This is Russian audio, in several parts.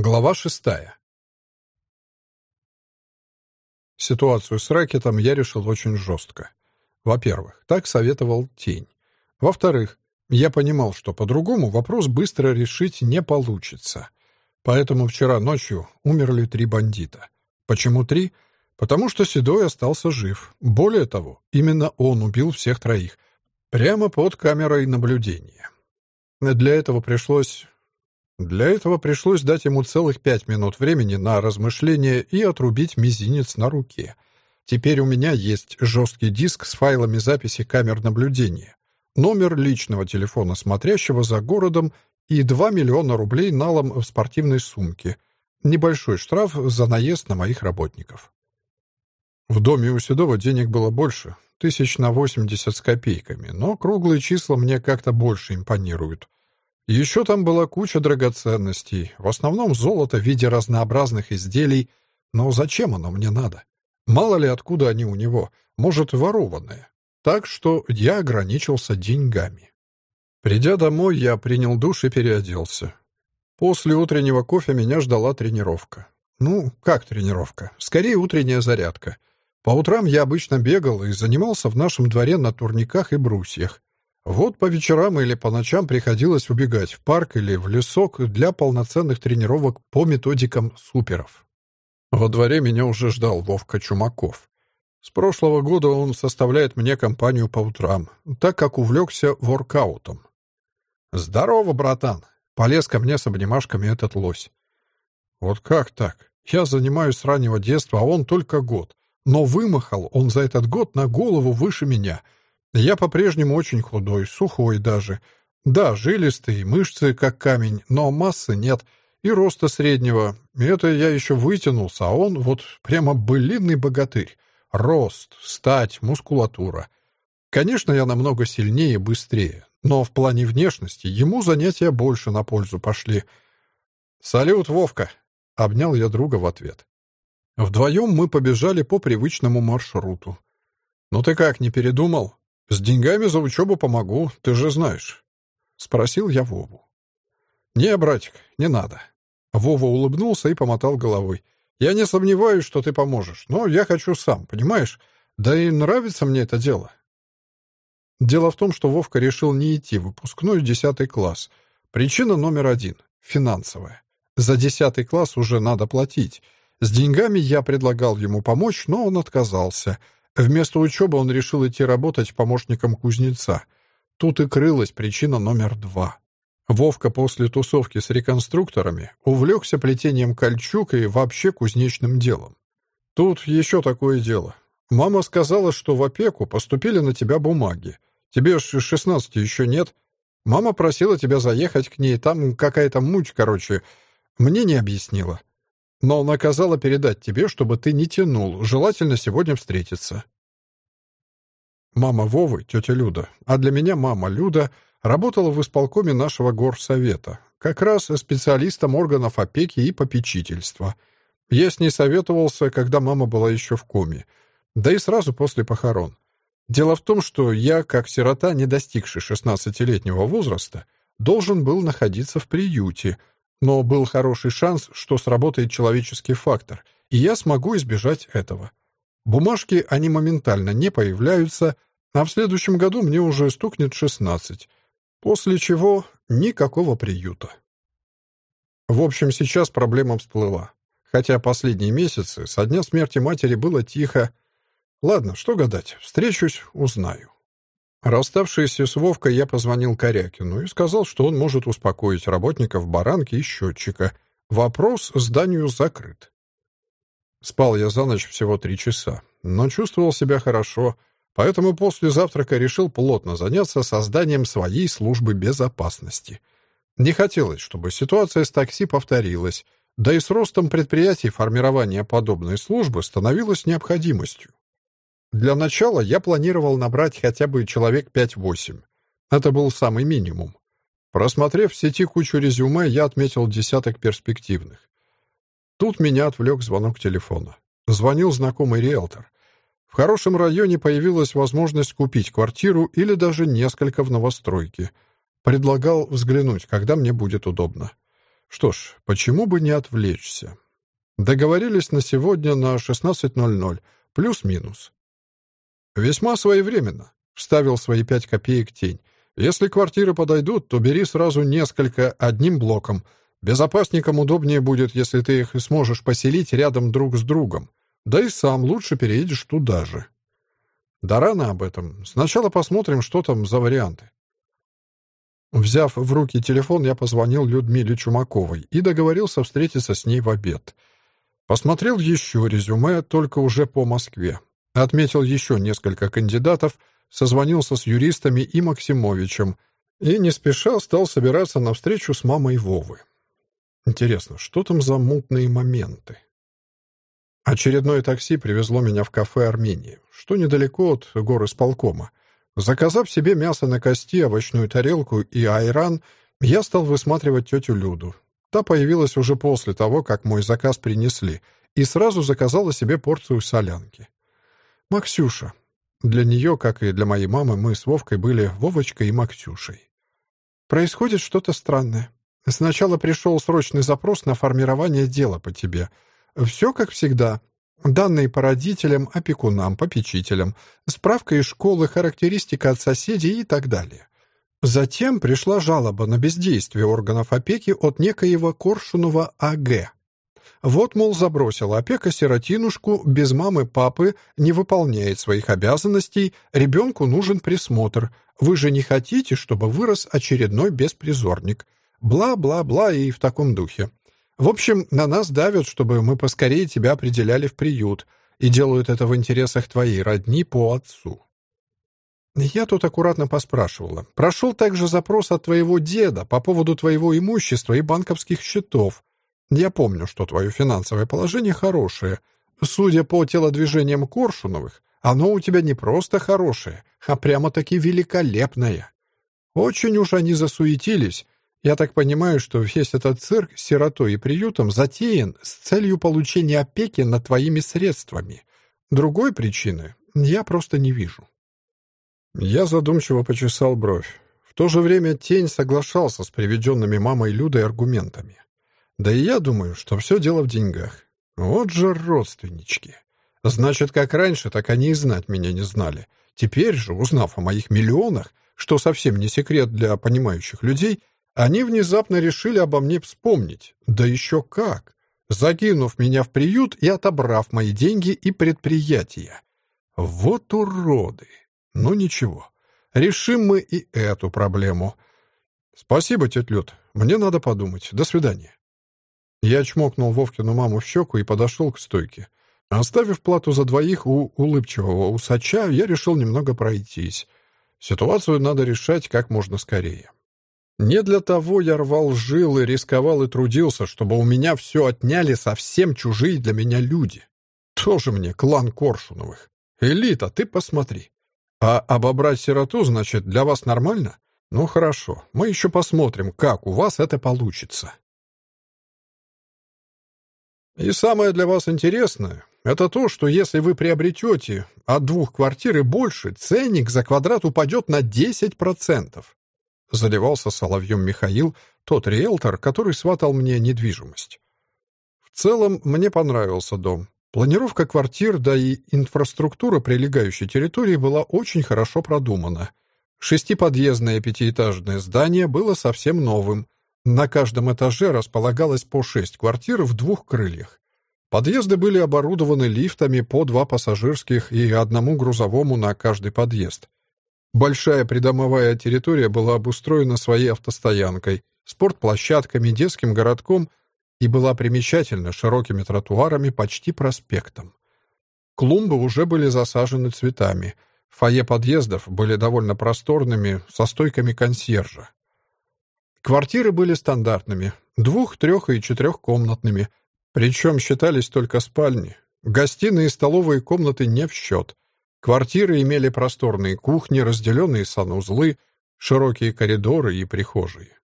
Глава шестая. Ситуацию с ракетом я решил очень жестко. Во-первых, так советовал Тень. Во-вторых, я понимал, что по-другому вопрос быстро решить не получится. Поэтому вчера ночью умерли три бандита. Почему три? Потому что Седой остался жив. Более того, именно он убил всех троих. Прямо под камерой наблюдения. Для этого пришлось для этого пришлось дать ему целых пять минут времени на размышление и отрубить мизинец на руке. Теперь у меня есть жесткий диск с файлами записи камер наблюдения, номер личного телефона смотрящего за городом и 2 миллиона рублей налом в спортивной сумке. Небольшой штраф за наезд на моих работников. В доме у Седова денег было больше, тысяч на 80 с копейками, но круглые числа мне как-то больше импонируют. Еще там была куча драгоценностей, в основном золото в виде разнообразных изделий, но зачем оно мне надо? Мало ли откуда они у него, может, ворованные. Так что я ограничился деньгами. Придя домой, я принял душ и переоделся. После утреннего кофе меня ждала тренировка. Ну, как тренировка? Скорее, утренняя зарядка. По утрам я обычно бегал и занимался в нашем дворе на турниках и брусьях. Вот по вечерам или по ночам приходилось убегать в парк или в лесок для полноценных тренировок по методикам суперов. Во дворе меня уже ждал Вовка Чумаков. С прошлого года он составляет мне компанию по утрам, так как увлекся воркаутом. «Здорово, братан!» — полез ко мне с обнимашками этот лось. «Вот как так? Я занимаюсь с раннего детства, а он только год. Но вымахал он за этот год на голову выше меня — я по-прежнему очень худой, сухой даже. Да, жилистый, мышцы как камень, но массы нет. И роста среднего. Это я еще вытянулся, а он вот прямо былинный богатырь. Рост, стать, мускулатура. Конечно, я намного сильнее и быстрее, но в плане внешности ему занятия больше на пользу пошли. «Салют, Вовка!» — обнял я друга в ответ. Вдвоем мы побежали по привычному маршруту. «Ну ты как, не передумал?» «С деньгами за учебу помогу, ты же знаешь», — спросил я Вову. «Не, братик, не надо». Вова улыбнулся и помотал головой. «Я не сомневаюсь, что ты поможешь, но я хочу сам, понимаешь? Да и нравится мне это дело». Дело в том, что Вовка решил не идти в выпускной десятый класс. Причина номер один — финансовая. За десятый класс уже надо платить. С деньгами я предлагал ему помочь, но он отказался — Вместо учебы он решил идти работать помощником кузнеца. Тут и крылась причина номер два. Вовка после тусовки с реконструкторами увлекся плетением кольчуг и вообще кузнечным делом. Тут еще такое дело. Мама сказала, что в опеку поступили на тебя бумаги. Тебе ж шестнадцати еще нет. Мама просила тебя заехать к ней, там какая-то муть, короче. Мне не объяснила но наказала передать тебе, чтобы ты не тянул, желательно сегодня встретиться. Мама Вовы, тетя Люда, а для меня мама Люда, работала в исполкоме нашего горсовета, как раз специалистом органов опеки и попечительства. Я с ней советовался, когда мама была еще в коме, да и сразу после похорон. Дело в том, что я, как сирота, не достигший 16-летнего возраста, должен был находиться в приюте — но был хороший шанс, что сработает человеческий фактор, и я смогу избежать этого. Бумажки, они моментально не появляются, а в следующем году мне уже стукнет 16, после чего никакого приюта. В общем, сейчас проблема всплыла. Хотя последние месяцы, со дня смерти матери, было тихо. Ладно, что гадать, встречусь, узнаю. Расставшись с Вовкой, я позвонил Корякину и сказал, что он может успокоить работников баранки и счетчика. Вопрос зданию закрыт. Спал я за ночь всего три часа, но чувствовал себя хорошо, поэтому после завтрака решил плотно заняться созданием своей службы безопасности. Не хотелось, чтобы ситуация с такси повторилась, да и с ростом предприятий формирование подобной службы становилось необходимостью. Для начала я планировал набрать хотя бы человек 5-8. Это был самый минимум. Просмотрев в сети кучу резюме, я отметил десяток перспективных. Тут меня отвлек звонок телефона. Звонил знакомый риэлтор. В хорошем районе появилась возможность купить квартиру или даже несколько в новостройке. Предлагал взглянуть, когда мне будет удобно. Что ж, почему бы не отвлечься? Договорились на сегодня на 16.00, плюс-минус. Весьма своевременно. Вставил свои пять копеек тень. Если квартиры подойдут, то бери сразу несколько одним блоком. Безопасникам удобнее будет, если ты их сможешь поселить рядом друг с другом. Да и сам лучше переедешь туда же. Да рано об этом. Сначала посмотрим, что там за варианты. Взяв в руки телефон, я позвонил Людмиле Чумаковой и договорился встретиться с ней в обед. Посмотрел еще резюме, только уже по Москве. Отметил еще несколько кандидатов, созвонился с юристами и Максимовичем и не спеша стал собираться на встречу с мамой Вовы. Интересно, что там за мутные моменты? Очередное такси привезло меня в кафе «Армении», что недалеко от горы исполкома. Заказав себе мясо на кости, овощную тарелку и айран, я стал высматривать тетю Люду. Та появилась уже после того, как мой заказ принесли, и сразу заказала себе порцию солянки. «Максюша». Для нее, как и для моей мамы, мы с Вовкой были Вовочкой и Максюшей. «Происходит что-то странное. Сначала пришел срочный запрос на формирование дела по тебе — все как всегда. Данные по родителям, опекунам, попечителям, справка из школы, характеристика от соседей и так далее. Затем пришла жалоба на бездействие органов опеки от некоего Коршунова А.Г. Вот, мол, забросила опека сиротинушку, без мамы-папы, не выполняет своих обязанностей, ребенку нужен присмотр. Вы же не хотите, чтобы вырос очередной беспризорник. Бла-бла-бла и в таком духе. В общем, на нас давят, чтобы мы поскорее тебя определяли в приют, и делают это в интересах твоей родни по отцу. Я тут аккуратно поспрашивала. Прошел также запрос от твоего деда по поводу твоего имущества и банковских счетов. Я помню, что твое финансовое положение хорошее. Судя по телодвижениям Коршуновых, оно у тебя не просто хорошее, а прямо-таки великолепное. Очень уж они засуетились, я так понимаю, что весь этот цирк с сиротой и приютом затеян с целью получения опеки над твоими средствами. Другой причины я просто не вижу». Я задумчиво почесал бровь. В то же время тень соглашался с приведенными мамой Людой аргументами. Да и я думаю, что все дело в деньгах. Вот же родственнички. Значит, как раньше, так они и знать меня не знали. Теперь же, узнав о моих миллионах, что совсем не секрет для понимающих людей, они внезапно решили обо мне вспомнить. Да еще как! Закинув меня в приют и отобрав мои деньги и предприятия. Вот уроды! Ну ничего, решим мы и эту проблему. Спасибо, тетя Люд. Мне надо подумать. До свидания. Я чмокнул Вовкину маму в щеку и подошел к стойке. Оставив плату за двоих у улыбчивого усача, я решил немного пройтись. Ситуацию надо решать как можно скорее. Не для того я рвал жилы, рисковал и трудился, чтобы у меня все отняли совсем чужие для меня люди. Тоже мне клан Коршуновых. Элита, ты посмотри. А обобрать сироту, значит, для вас нормально? Ну хорошо, мы еще посмотрим, как у вас это получится. И самое для вас интересное — это то, что если вы приобретете от двух квартир и больше, ценник за квадрат упадет на 10%. Заливался соловьем Михаил, тот риэлтор, который сватал мне недвижимость. В целом, мне понравился дом. Планировка квартир, да и инфраструктура прилегающей территории была очень хорошо продумана. Шестиподъездное пятиэтажное здание было совсем новым. На каждом этаже располагалось по шесть квартир в двух крыльях. Подъезды были оборудованы лифтами по два пассажирских и одному грузовому на каждый подъезд. Большая придомовая территория была обустроена своей автостоянкой, спортплощадками, детским городком и была примечательна широкими тротуарами почти проспектом. Клумбы уже были засажены цветами. Фойе подъездов были довольно просторными, со стойками консьержа. Квартиры были стандартными, двух-, трех- и четырехкомнатными, причем считались только спальни. Гостиные и столовые комнаты не в счет. Квартиры имели просторные кухни, разделенные санузлы, широкие коридоры и прихожие.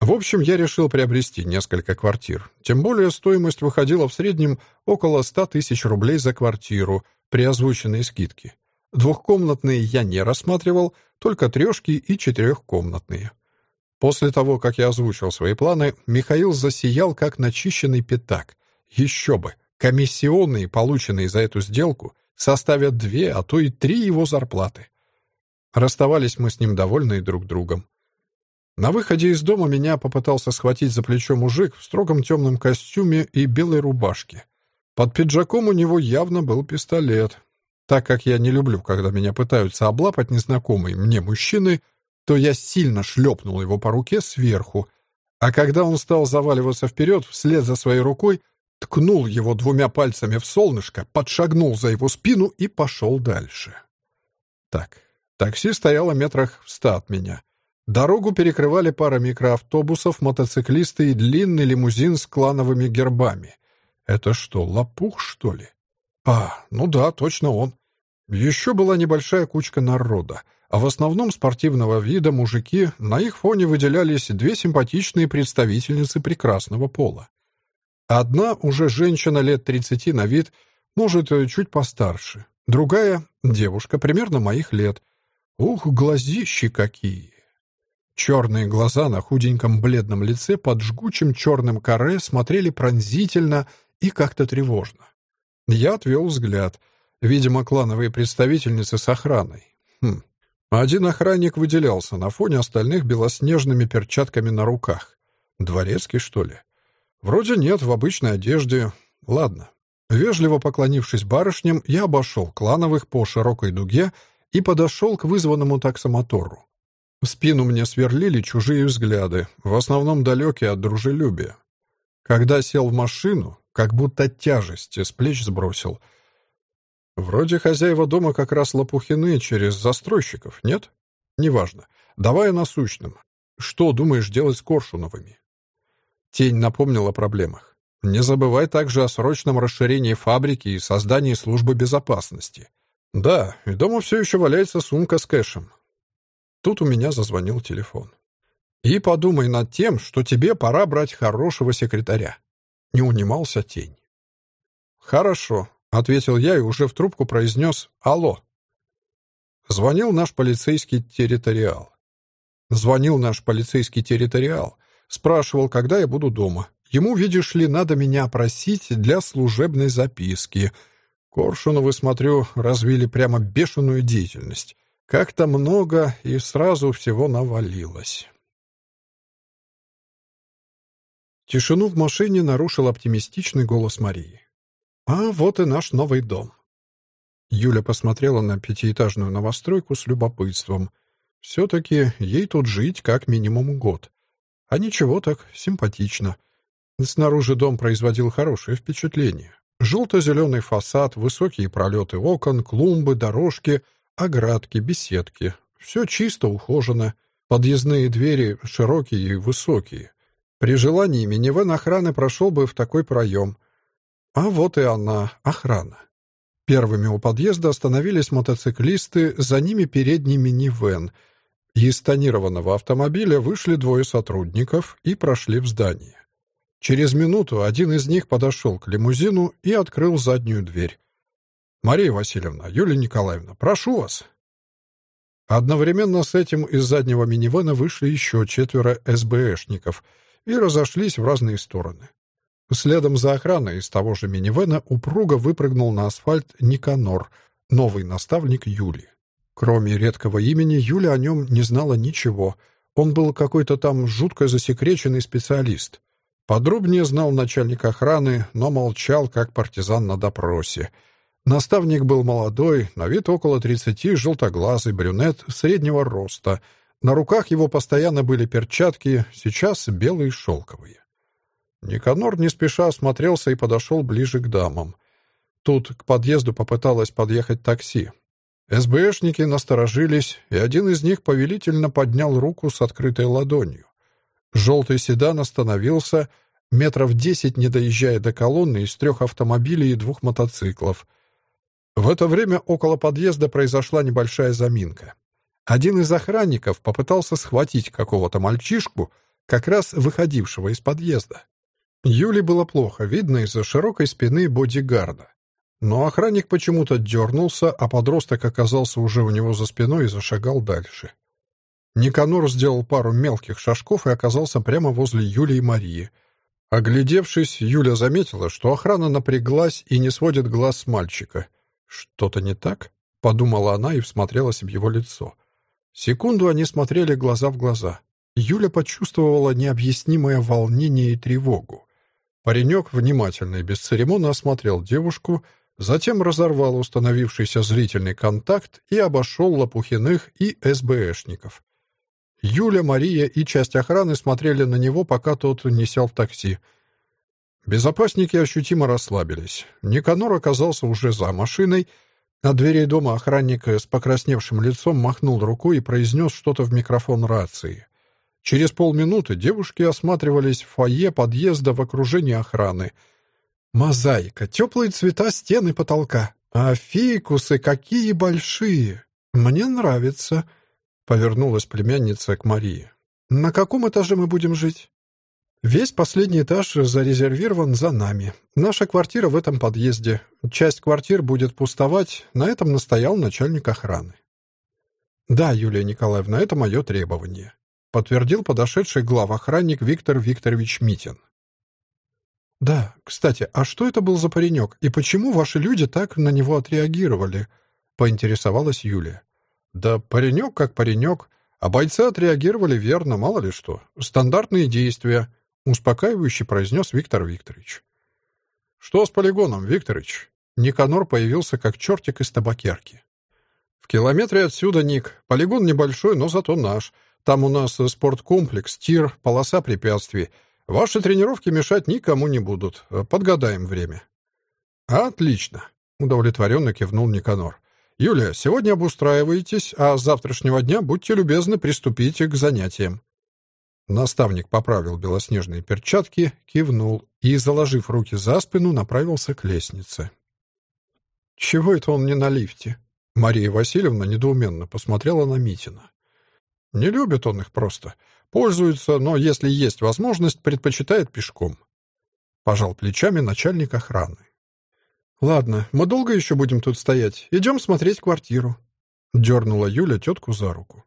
В общем, я решил приобрести несколько квартир. Тем более стоимость выходила в среднем около 100 тысяч рублей за квартиру при озвученной скидке. Двухкомнатные я не рассматривал, только трешки и четырехкомнатные. После того, как я озвучил свои планы, Михаил засиял, как начищенный пятак. Еще бы! Комиссионные, полученные за эту сделку, составят две, а то и три его зарплаты. Расставались мы с ним довольны друг другом. На выходе из дома меня попытался схватить за плечо мужик в строгом темном костюме и белой рубашке. Под пиджаком у него явно был пистолет. Так как я не люблю, когда меня пытаются облапать незнакомые мне мужчины, то я сильно шлепнул его по руке сверху, а когда он стал заваливаться вперед, вслед за своей рукой, ткнул его двумя пальцами в солнышко, подшагнул за его спину и пошел дальше. Так, такси стояло метрах в ста от меня. Дорогу перекрывали пара микроавтобусов, мотоциклисты и длинный лимузин с клановыми гербами. Это что, лопух, что ли? А, ну да, точно он. Еще была небольшая кучка народа, а в основном спортивного вида мужики, на их фоне выделялись две симпатичные представительницы прекрасного пола. Одна уже женщина лет 30 на вид, может, чуть постарше. Другая — девушка примерно моих лет. Ух, глазищи какие! Черные глаза на худеньком бледном лице под жгучим черным каре смотрели пронзительно и как-то тревожно. Я отвел взгляд — Видимо, клановые представительницы с охраной. Хм. Один охранник выделялся на фоне остальных белоснежными перчатками на руках. Дворецкий, что ли? Вроде нет, в обычной одежде. Ладно. Вежливо поклонившись барышням, я обошел клановых по широкой дуге и подошел к вызванному таксомотору. Спину мне сверлили чужие взгляды, в основном далекие от дружелюбия. Когда сел в машину, как будто тяжесть с плеч сбросил — Вроде хозяева дома как раз лопухины через застройщиков, нет? Неважно. Давай о насущном. Что думаешь делать с Коршуновыми? Тень напомнил о проблемах. Не забывай также о срочном расширении фабрики и создании службы безопасности. Да, и дома все еще валяется сумка с кэшем. Тут у меня зазвонил телефон. И подумай над тем, что тебе пора брать хорошего секретаря. Не унимался тень. Хорошо, — ответил я и уже в трубку произнес «Алло». Звонил наш полицейский территориал. Звонил наш полицейский территориал. Спрашивал, когда я буду дома. Ему, видишь ли, надо меня опросить для служебной записки. Коршуновы, смотрю, развили прямо бешеную деятельность. Как-то много и сразу всего навалилось. Тишину в машине нарушил оптимистичный голос Марии. А вот и наш новый дом. Юля посмотрела на пятиэтажную новостройку с любопытством. Все-таки ей тут жить как минимум год. А ничего так, симпатично. Снаружи дом производил хорошее впечатление. Желто-зеленый фасад, высокие пролеты окон, клумбы, дорожки, оградки, беседки. Все чисто ухожено. Подъездные двери широкие и высокие. При желании минивэн охраны прошел бы в такой проем — а вот и она, охрана. Первыми у подъезда остановились мотоциклисты, за ними передний минивэн. Из тонированного автомобиля вышли двое сотрудников и прошли в здание. Через минуту один из них подошел к лимузину и открыл заднюю дверь. «Мария Васильевна, Юлия Николаевна, прошу вас». Одновременно с этим из заднего минивэна вышли еще четверо СБшников и разошлись в разные стороны. Следом за охраной из того же минивэна упруго выпрыгнул на асфальт Никанор, новый наставник Юли. Кроме редкого имени, Юля о нем не знала ничего. Он был какой-то там жутко засекреченный специалист. Подробнее знал начальник охраны, но молчал, как партизан на допросе. Наставник был молодой, на вид около тридцати, желтоглазый брюнет среднего роста. На руках его постоянно были перчатки, сейчас белые шелковые. Никанор не спеша осмотрелся и подошел ближе к дамам. Тут к подъезду попыталось подъехать такси. СБшники насторожились, и один из них повелительно поднял руку с открытой ладонью. Желтый седан остановился, метров десять не доезжая до колонны из трех автомобилей и двух мотоциклов. В это время около подъезда произошла небольшая заминка. Один из охранников попытался схватить какого-то мальчишку, как раз выходившего из подъезда. Юле было плохо, видно из-за широкой спины бодигарда. Но охранник почему-то дернулся, а подросток оказался уже у него за спиной и зашагал дальше. Никанор сделал пару мелких шажков и оказался прямо возле Юли и Марии. Оглядевшись, Юля заметила, что охрана напряглась и не сводит глаз с мальчика. «Что-то не так?» — подумала она и всмотрелась в его лицо. Секунду они смотрели глаза в глаза. Юля почувствовала необъяснимое волнение и тревогу. Паренек внимательно и бесцеремонно осмотрел девушку, затем разорвал установившийся зрительный контакт и обошел Лопухиных и СБшников. Юля, Мария и часть охраны смотрели на него, пока тот не сел в такси. Безопасники ощутимо расслабились. Никанор оказался уже за машиной. От дверей дома охранник с покрасневшим лицом махнул рукой и произнес что-то в микрофон рации. Через полминуты девушки осматривались в фойе подъезда в окружении охраны. «Мозаика, теплые цвета стен и потолка. А фикусы какие большие! Мне нравится!» Повернулась племянница к Марии. «На каком этаже мы будем жить?» «Весь последний этаж зарезервирован за нами. Наша квартира в этом подъезде. Часть квартир будет пустовать. На этом настоял начальник охраны». «Да, Юлия Николаевна, это мое требование подтвердил подошедший главохранник Виктор Викторович Митин. «Да, кстати, а что это был за паренек, и почему ваши люди так на него отреагировали?» — поинтересовалась Юлия. «Да паренек как паренек, а бойцы отреагировали верно, мало ли что. Стандартные действия», — успокаивающе произнес Виктор Викторович. «Что с полигоном, Викторович?» Никанор появился как чертик из табакерки. «В километре отсюда, Ник. Полигон небольшой, но зато наш. Там у нас спорткомплекс, тир, полоса препятствий. Ваши тренировки мешать никому не будут. Подгадаем время». «Отлично», — удовлетворенно кивнул Никанор. «Юлия, сегодня обустраиваетесь, а с завтрашнего дня будьте любезны приступите к занятиям». Наставник поправил белоснежные перчатки, кивнул и, заложив руки за спину, направился к лестнице. «Чего это он не на лифте?» Мария Васильевна недоуменно посмотрела на Митина. Не любит он их просто. Пользуется, но если есть возможность, предпочитает пешком. Пожал плечами начальник охраны. «Ладно, мы долго еще будем тут стоять? Идем смотреть квартиру». Дернула Юля тетку за руку.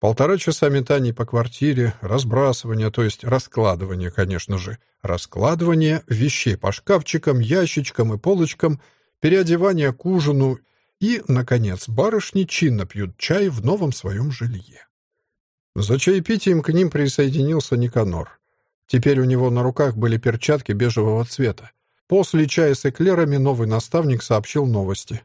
Полтора часа метаний по квартире, разбрасывание, то есть раскладывание, конечно же, раскладывание вещей по шкафчикам, ящичкам и полочкам, переодевание к ужину и, наконец, барышни чинно пьют чай в новом своем жилье. За чаепитием к ним присоединился Никанор. Теперь у него на руках были перчатки бежевого цвета. После чая с эклерами новый наставник сообщил новости.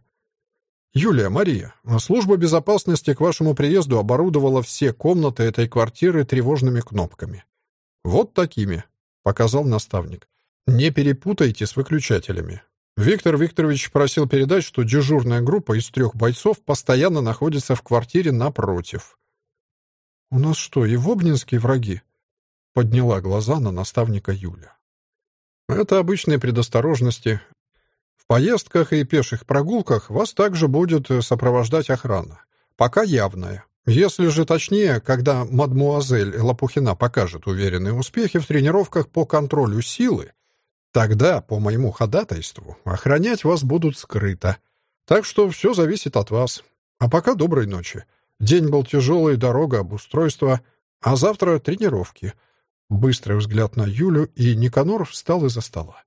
«Юлия, Мария, служба безопасности к вашему приезду оборудовала все комнаты этой квартиры тревожными кнопками. Вот такими», — показал наставник. «Не перепутайте с выключателями. Виктор Викторович просил передать, что дежурная группа из трех бойцов постоянно находится в квартире напротив. «У нас что, и в Обнинске враги?» — подняла глаза на наставника Юля. «Это обычные предосторожности. В поездках и пеших прогулках вас также будет сопровождать охрана. Пока явная. Если же точнее, когда мадмуазель Лопухина покажет уверенные успехи в тренировках по контролю силы, Тогда, по моему ходатайству, охранять вас будут скрыто. Так что все зависит от вас. А пока доброй ночи. День был тяжелый, дорога, обустройство, а завтра тренировки. Быстрый взгляд на Юлю, и Никанор встал из-за стола.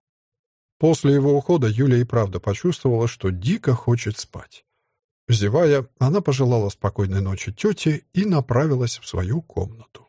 После его ухода Юля и правда почувствовала, что дико хочет спать. Зевая, она пожелала спокойной ночи тете и направилась в свою комнату.